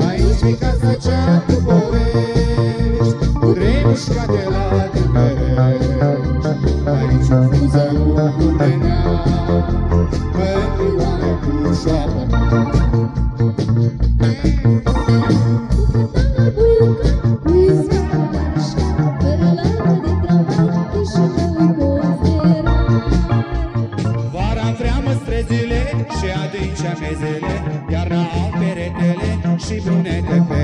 Aí fica Trei mușcate la cântărești Aici o frunză, un fulgenea Mătrioară cu șoarta ta și adânci amezele, iarna au peretele și brunete fetele.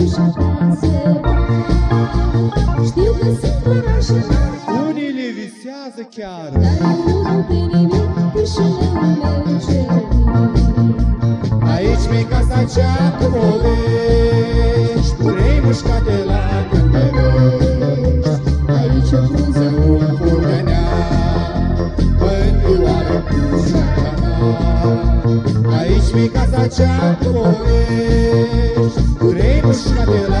frunză o cumenea, Unii le visează chiar. Aici mi casa cea cu povești Urei mușcate Aici mi casa cea povești Trei mușcatele